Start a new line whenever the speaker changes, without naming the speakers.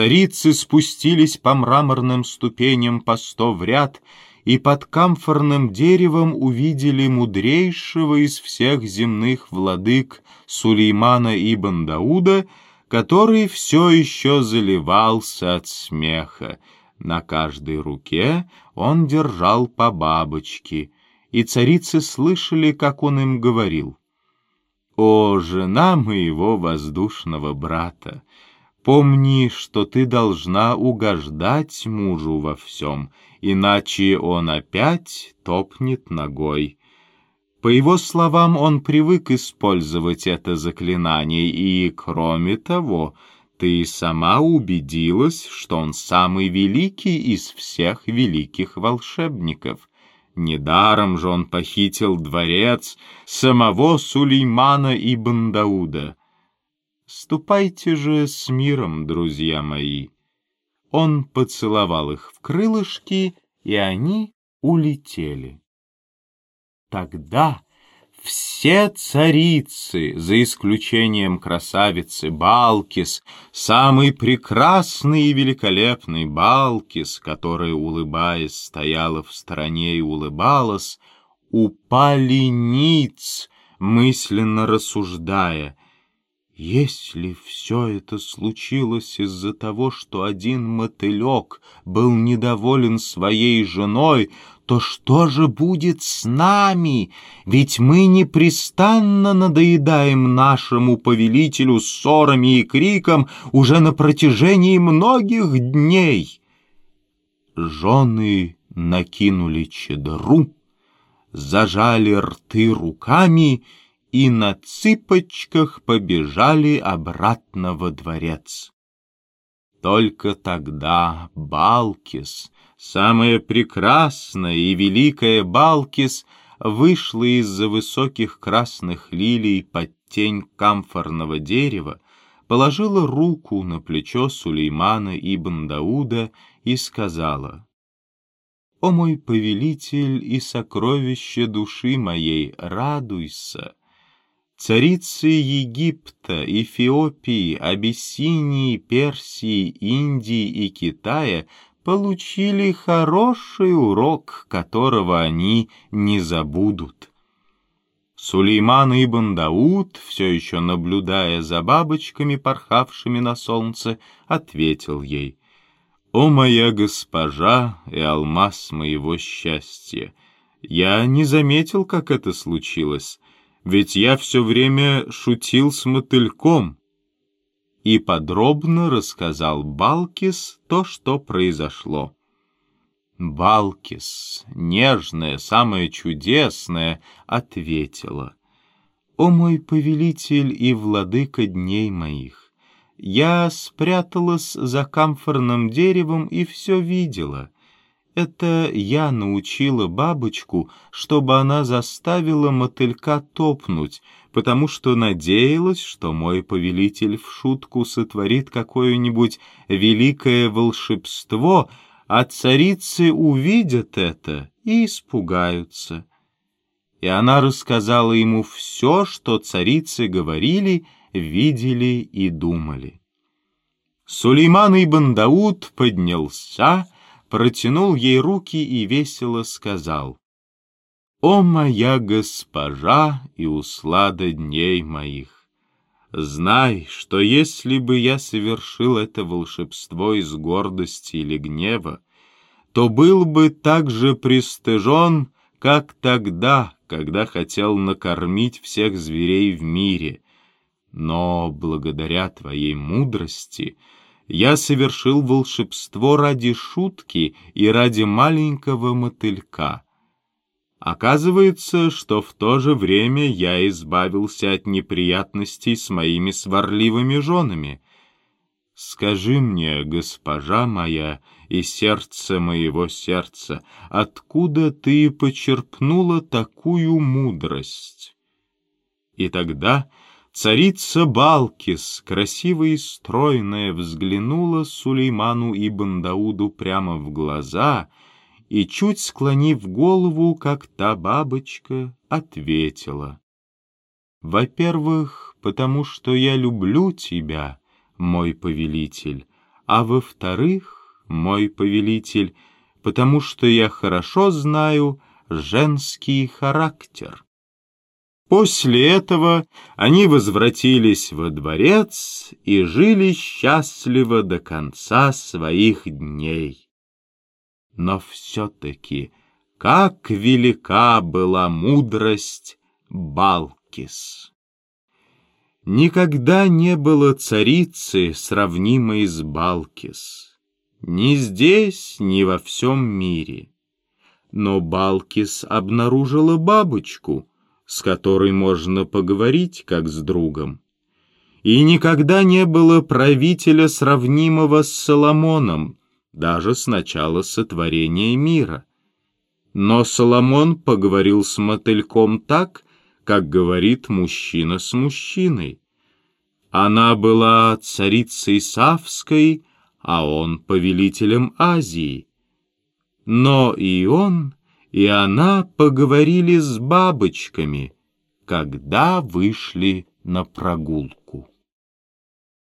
Царицы спустились по мраморным ступеням по сто в ряд и под камфорным деревом увидели мудрейшего из всех земных владык Сулеймана ибн Дауда, который все еще заливался от смеха. На каждой руке он держал по бабочке, и царицы слышали, как он им говорил. «О, жена моего воздушного брата! Помни, что ты должна угождать мужу во всем, иначе он опять топнет ногой». По его словам, он привык использовать это заклинание, и, кроме того, ты сама убедилась, что он самый великий из всех великих волшебников. Недаром же он похитил дворец самого Сулеймана ибн Дауда. Ступайте же с миром, друзья мои. Он поцеловал их в крылышки, и они улетели. Тогда все царицы, за исключением красавицы Балкис, самый прекрасный и великолепный Балкис, которая, улыбаясь, стояла в стороне и улыбалась, упали ниц, мысленно рассуждая. Если все это случилось из-за того, что один мотылек был недоволен своей женой, то что же будет с нами? Ведь мы непрестанно надоедаем нашему повелителю ссорами и криком уже на протяжении многих дней. Жены накинули чедру, зажали рты руками и на цыпочках побежали обратно во дворец. Только тогда Балкис Самая прекрасная и великая Балкис вышла из-за высоких красных лилий под тень камфорного дерева, положила руку на плечо Сулеймана ибн Дауда и сказала, «О мой повелитель и сокровище души моей, радуйся!» Царицы Египта, Эфиопии, Абиссинии, Персии, Индии и Китая получили хороший урок, которого они не забудут. Сулейман ибн Дауд, все еще наблюдая за бабочками, порхавшими на солнце, ответил ей, «О моя госпожа и алмаз моего счастья! Я не заметил, как это случилось, ведь я все время шутил с мотыльком» и подробно рассказал Балкис то, что произошло. Балкис, нежная, самая чудесная, ответила. «О мой повелитель и владыка дней моих! Я спряталась за камфорным деревом и все видела». Это я научила бабочку, чтобы она заставила мотылька топнуть, потому что надеялась, что мой повелитель в шутку сотворит какое-нибудь великое волшебство, а царицы увидят это и испугаются. И она рассказала ему все, что царицы говорили, видели и думали. Сулейман ибн Дауд поднялся, протянул ей руки и весело сказал, «О моя госпожа и услада дней моих! Знай, что если бы я совершил это волшебство из гордости или гнева, то был бы так же пристыжен, как тогда, когда хотел накормить всех зверей в мире. Но благодаря твоей мудрости — я совершил волшебство ради шутки и ради маленького мотылька. Оказывается, что в то же время я избавился от неприятностей с моими сварливыми женами. Скажи мне, госпожа моя и сердце моего сердца, откуда ты почерпнула такую мудрость? И тогда Царица Балкис, красивая и стройная, взглянула Сулейману и Бандауду прямо в глаза и, чуть склонив голову, как та бабочка, ответила. «Во-первых, потому что я люблю тебя, мой повелитель, а во-вторых, мой повелитель, потому что я хорошо знаю женский характер. После этого они возвратились во дворец и жили счастливо до конца своих дней. Но все-таки как велика была мудрость Балкис! Никогда не было царицы, сравнимой с Балкис. Ни здесь, ни во всем мире. Но Балкис обнаружила бабочку, с которой можно поговорить, как с другом. И никогда не было правителя, сравнимого с Соломоном, даже с начала сотворения мира. Но Соломон поговорил с мотыльком так, как говорит мужчина с мужчиной. Она была царицей Савской, а он повелителем Азии. Но и он, и она поговорили с бабочками, когда вышли на прогулку.